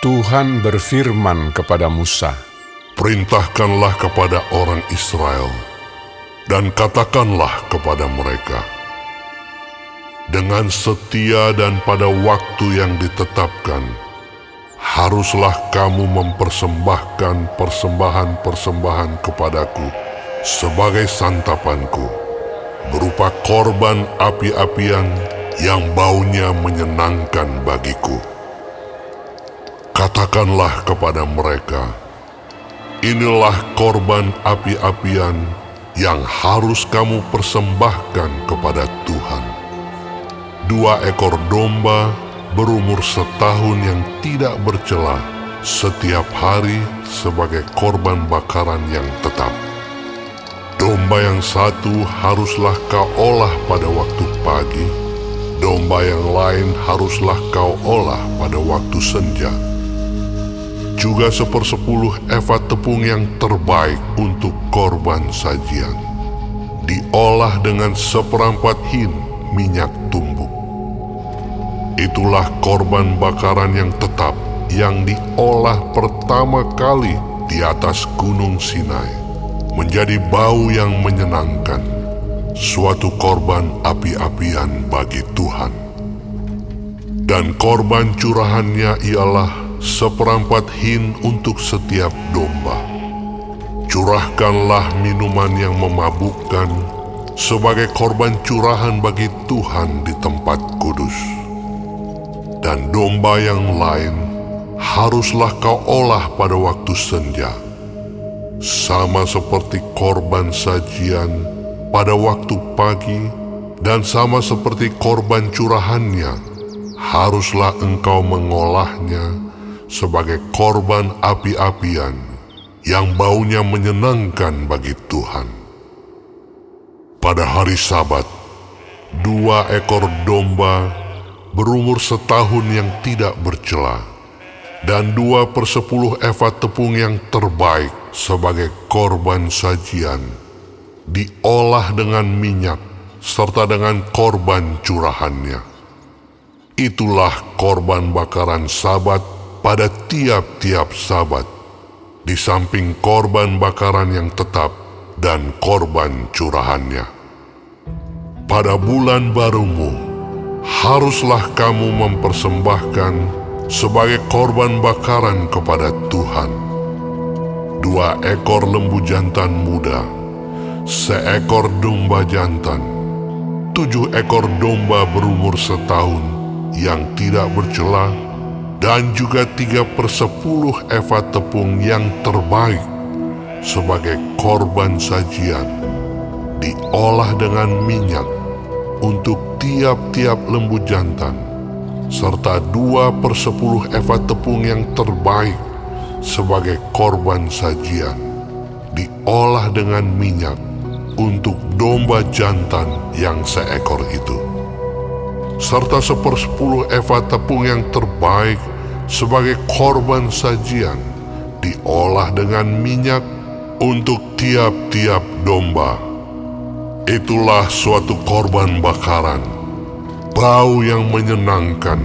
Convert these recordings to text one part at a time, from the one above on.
Tuhan berfirman kepada Musa, Perintahkanlah kepada orang Israel, dan katakanlah kepada mereka, Dengan setia dan pada waktu yang ditetapkan, haruslah kamu mempersembahkan persembahan-persembahan kepadaku sebagai santapanku, berupa korban api-apian yang baunya menyenangkan bagiku. Katakanlah kepada mereka, inilah korban api-apian yang harus kamu persembahkan kepada Tuhan. Dua ekor domba berumur setahun yang tidak bercela setiap hari sebagai korban bakaran yang tetap. Domba yang satu haruslah kau olah pada waktu pagi, domba yang lain haruslah kau olah pada waktu senja. Juga sepersepuluh eva tepung yang terbaik untuk korban sajian. Diolah dengan seperempat hin minyak tumbuk. Itulah korban bakaran yang tetap yang diolah pertama kali di atas gunung Sinai menjadi bau yang menyenangkan, suatu korban api-apian bagi Tuhan. Dan korban curahannya ialah seperempat hin untuk setiap domba. Curahkanlah minuman yang memabukkan sebagai korban curahan bagi Tuhan di tempat kudus. Dan domba yang lain haruslah kau olah pada waktu senja, sama seperti korban sajian pada waktu pagi, dan sama seperti korban curahannya, haruslah engkau mengolahnya sebagai korban api-apian yang baunya menyenangkan bagi Tuhan. Pada hari Sabat, dua ekor domba berumur setahun yang tidak bercela, dan dua persepuluh eva tepung yang terbaik sebagai korban sajian, diolah dengan minyak serta dengan korban curahannya. Itulah korban bakaran sabat pada tiap-tiap sabat, di samping korban bakaran yang tetap dan korban curahannya. Pada bulan barumu, haruslah kamu mempersembahkan sebagai korban bakaran kepada Tuhan. Dua ekor lembu jantan muda, seekor domba jantan, tujuh ekor domba berumur setahun yang tidak bercela, dan juga tiga persepuluh eva tepung yang terbaik sebagai korban sajian, diolah dengan minyak untuk tiap-tiap lembu jantan, serta dua persepuluh eva tepung yang terbaik sebagai korban sajian, diolah dengan minyak untuk domba jantan yang seekor itu. Serta sepersepuluh eva tepung yang terbaik sebagai korban sajian, diolah dengan minyak untuk tiap-tiap domba. Itulah suatu korban bakaran, bau yang menyenangkan,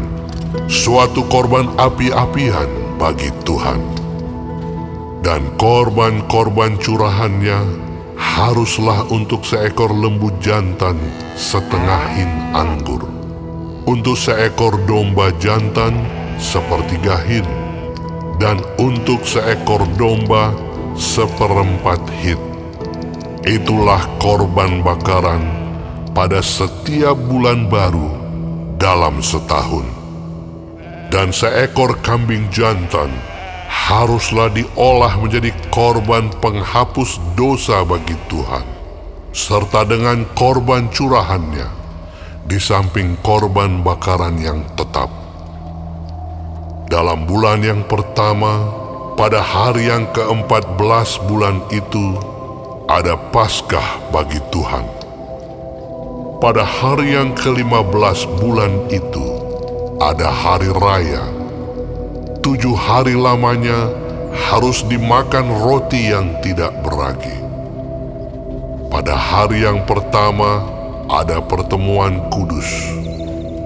suatu korban api-apian bagi Tuhan. Dan korban-korban curahannya haruslah untuk seekor lembu jantan setengah hin anggur, untuk seekor domba jantan sepertiga hin, dan untuk seekor domba seperempat hin. Itulah korban bakaran pada setiap bulan baru dalam setahun. Dan seekor kambing jantan haruslah diolah menjadi korban penghapus dosa bagi Tuhan, serta dengan korban curahannya, di samping korban bakaran yang tetap. Dalam bulan yang pertama, pada hari yang keempat belas bulan itu, ada Paskah bagi Tuhan. Pada hari yang kelima belas bulan itu, ada hari raya. Tujuh hari lamanya harus dimakan roti yang tidak beragi. Pada hari yang pertama ada pertemuan kudus,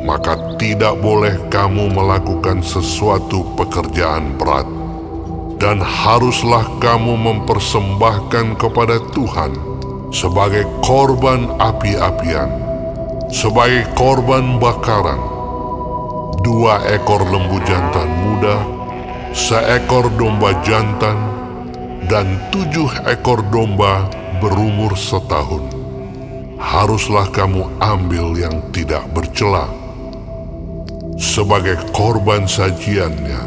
maka tidak boleh kamu melakukan sesuatu pekerjaan berat, dan haruslah kamu mempersembahkan kepada Tuhan sebagai korban api-apian, sebagai korban bakaran, dua ekor lembu jantan muda, seekor domba jantan, dan tujuh ekor domba berumur setahun. Haruslah kamu ambil yang tidak bercela sebagai korban sajiannya,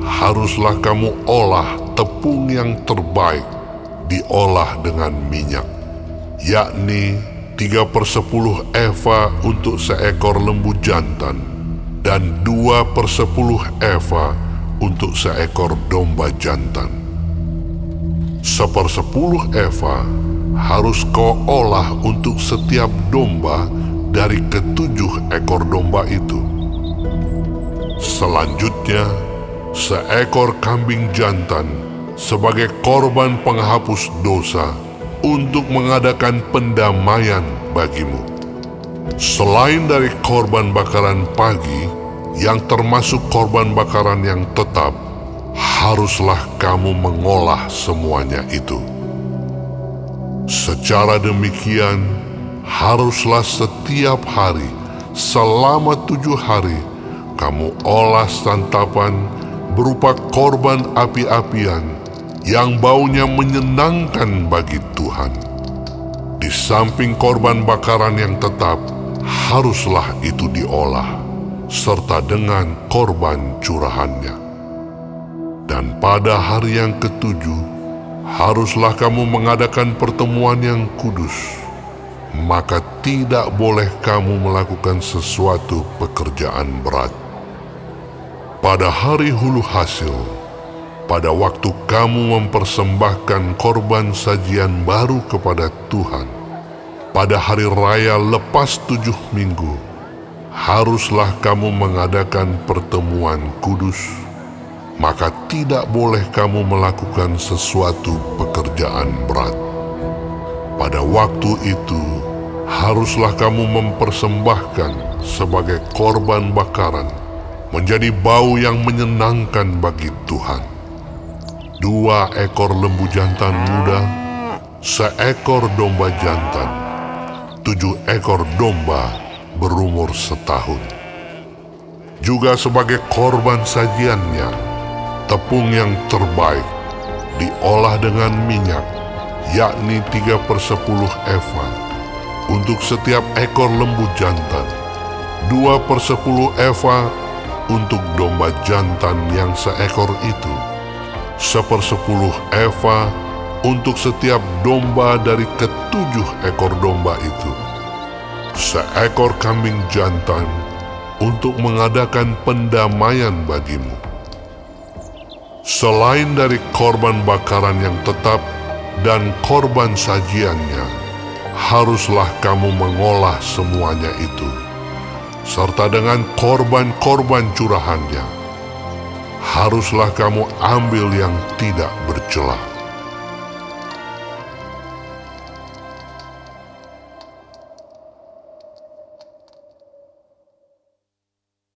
haruslah kamu olah tepung yang terbaik diolah dengan minyak, yakni tiga per sepuluh eva untuk seekor lembu jantan dan dua per sepuluh eva untuk seekor domba jantan. Sepersepuluh eva harus kau olah untuk setiap domba dari ketujuh ekor domba itu Selanjutnya, seekor kambing jantan sebagai korban penghapus dosa untuk mengadakan pendamaian bagimu. Selain dari korban bakaran pagi yang termasuk korban bakaran yang tetap, haruslah kamu mengolah semuanya itu. Secara demikian, haruslah setiap hari selama tujuh hari kamu olah santapan berupa korban api-apian yang baunya menyenangkan bagi Tuhan. Di samping korban bakaran yang tetap, haruslah itu diolah, serta dengan korban curahannya. Dan pada hari yang ketujuh, haruslah kamu mengadakan pertemuan yang kudus maka tidak boleh kamu melakukan sesuatu pekerjaan berat. Pada hari hulu hasil, pada waktu kamu mempersembahkan korban sajian baru kepada Tuhan, pada hari raya lepas tujuh minggu, haruslah kamu mengadakan pertemuan kudus, maka tidak boleh kamu melakukan sesuatu pekerjaan berat. Pada waktu itu, haruslah kamu mempersembahkan sebagai korban bakaran menjadi bau yang menyenangkan bagi Tuhan. Dua ekor lembu jantan muda, seekor domba jantan, tujuh ekor domba berumur setahun. Juga sebagai korban sajiannya, tepung yang terbaik diolah dengan minyak, yakni tiga per sepuluh eva, untuk setiap ekor lembu jantan, dua per sepuluh eva untuk domba jantan yang seekor itu, sepersepuluh eva untuk setiap domba dari ketujuh ekor domba itu, seekor kambing jantan untuk mengadakan pendamaian bagimu. Selain dari korban bakaran yang tetap dan korban sajiannya, haruslah kamu mengolah semuanya itu serta dengan korban-korban curahannya. Haruslah kamu ambil yang tidak bercelah.